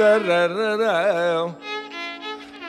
da da da da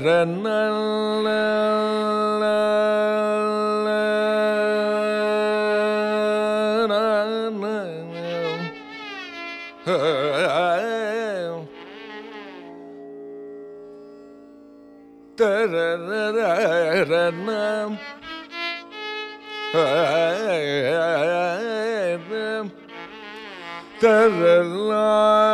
da da da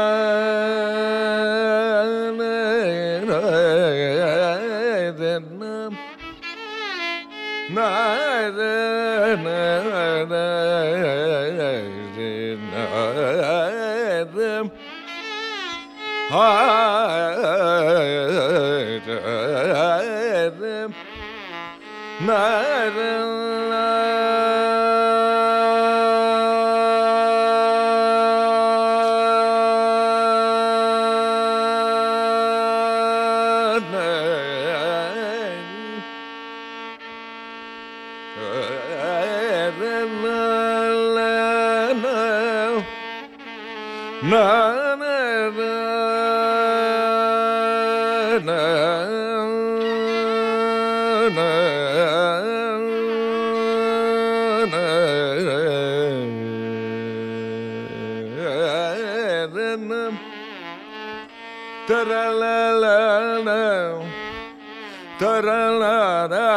Narım Taranam. Taralalana. Taralalana.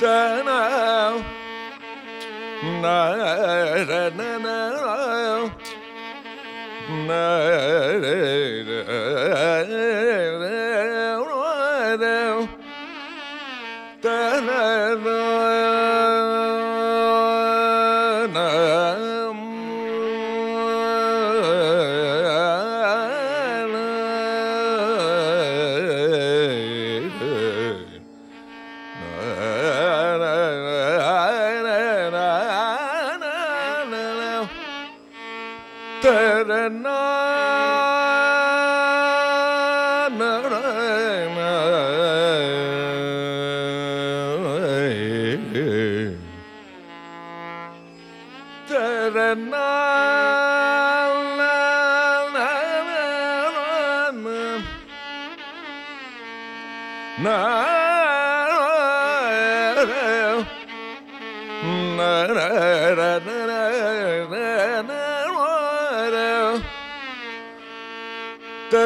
na ಶರಣಾ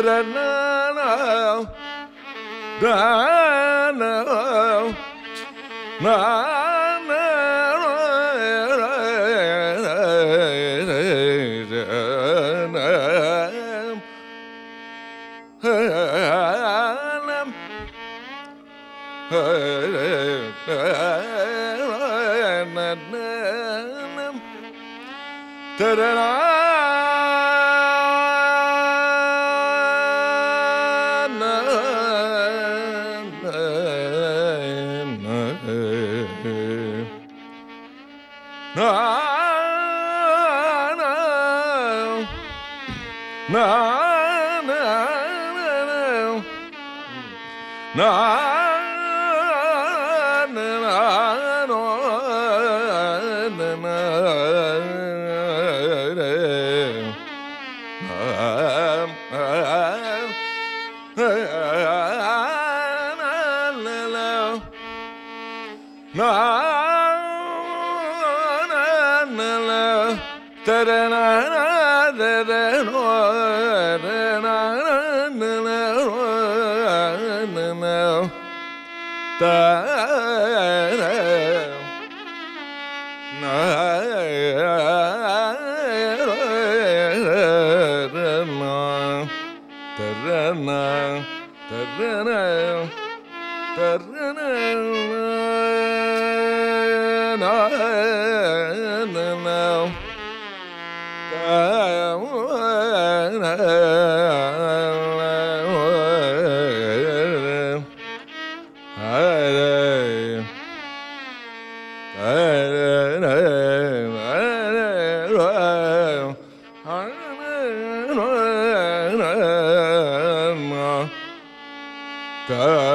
da da da da Uh,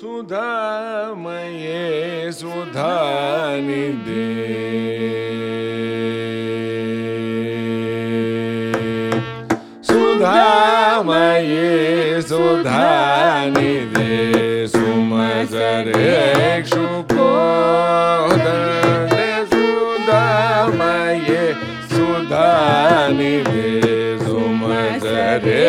सुधामये सुधानिधे सुधामये सुमसरे शुकोदरे सुधामये सुधानिधे सुमसरे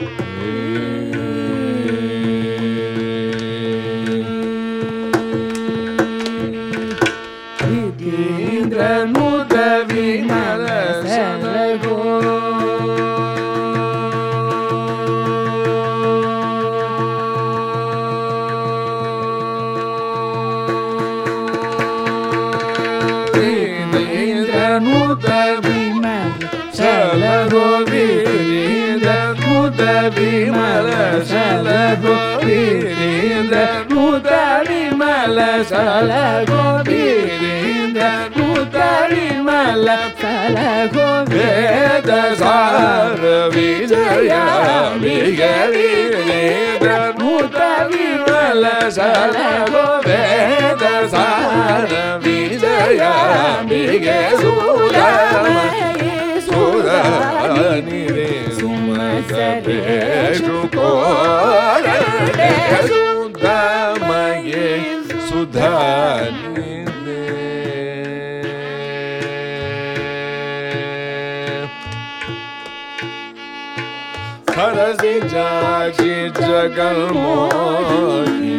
Ei. जगल मोही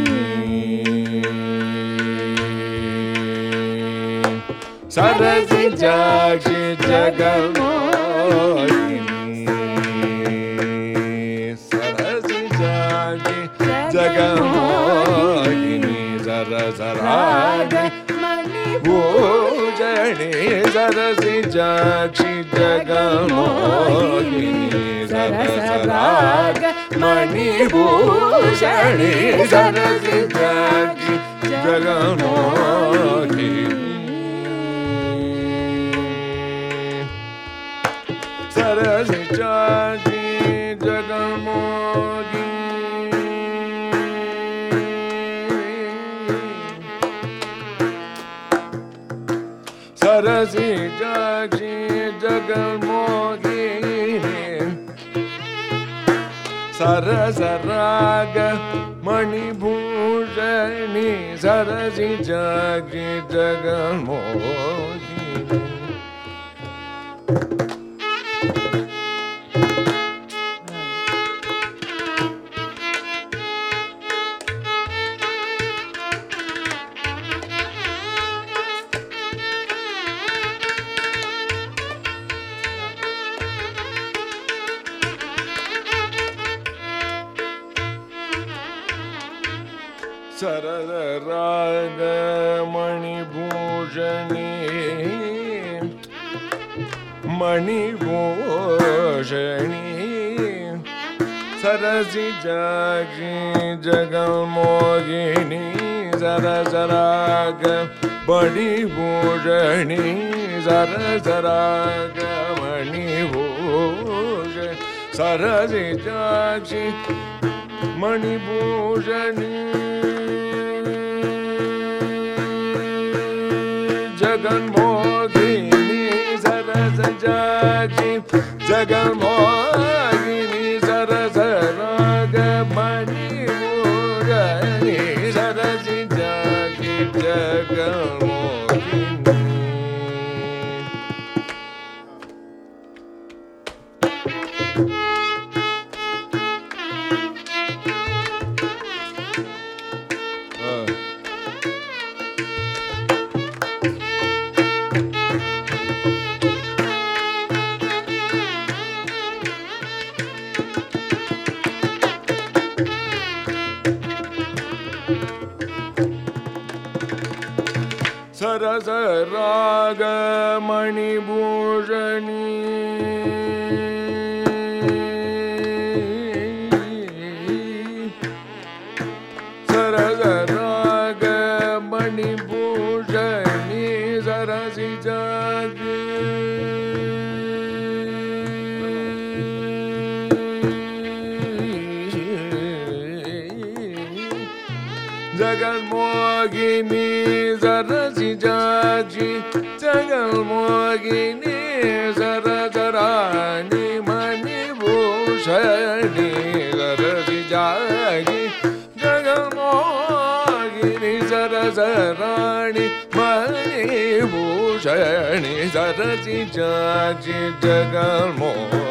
सरस जग सरस जग जगमोहिनी। जर जराग भूजणे सरस जाक्षि जगमोहिनी। जर जराग मणिभूषणे सरस जग जगमोहिनी। चाची जगन्मोगी सरसि चाची जगन्मोगी सरसराग मणिभूषणी सरसि जागी जगन्मोगी सरसि जगी जगमोगिनी जर जराग, बड़ी भोजनी जर जराग, मणि भूष सरसि जगी मणिभूषणी जगन मोगिनी सरस जागी जगन चिति जा जगमो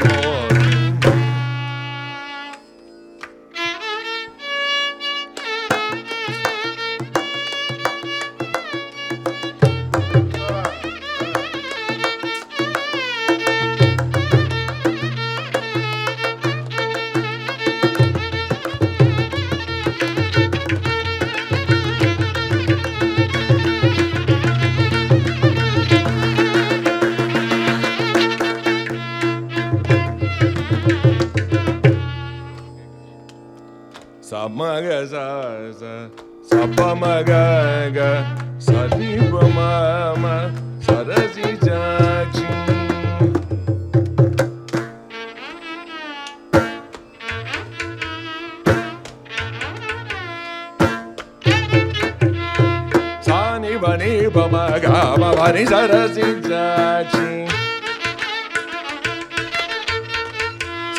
Sa sa ga mama sarasi jaji Sani bani bamaga bani sarasi jaji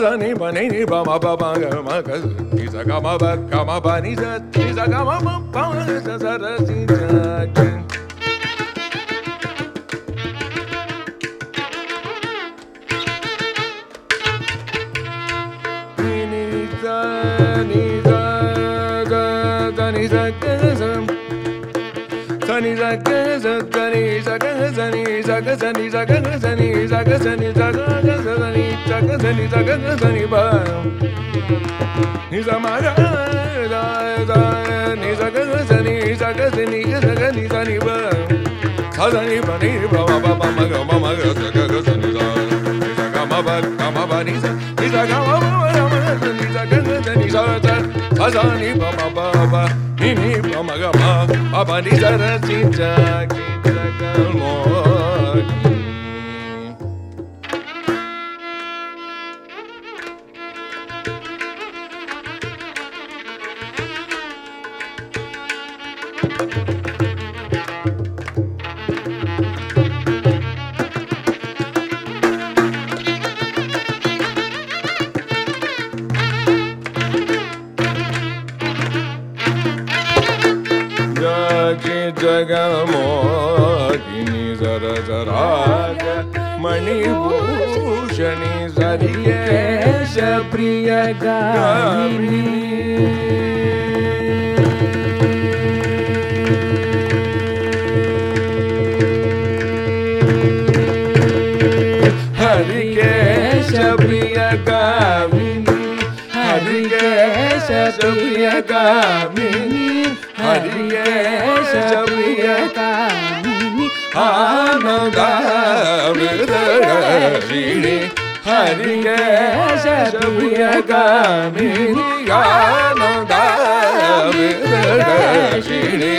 ma sa. Ni ma ba ni ni ba ma ma ba ba ma ga ma ga. Ni sa ga ma ba ga ma ba ni sa ni sa ga ma ba ba ma ga sa ra si ja ki. Ni ni ni sa ga ga ni sa ga sa. Sa ni sa ga sa ga ni sa ga sa ni sa ga sa ni sa ga sa ni sa ga sa ni sa ga ga sa sa ni sa ga sa ni sa ga ga sa ni ba. Ni sa ma ga da da ni sa ga sa ni sa ga sa ni sa ga ni sa ni ba. Sa sa ni ba ni ba ba ba ba ma ga ma ma ga sa ga ga sa ni sa. Ni sa ga ma ba ga ma ba ni sa Gamini Hari के शब्द गामिनी, हरि के शब्द गामिनी, हरि के शब्द गामिनी आनंद मृदय हरि केशप्रिय कामिनि गानदामि दर्शिणी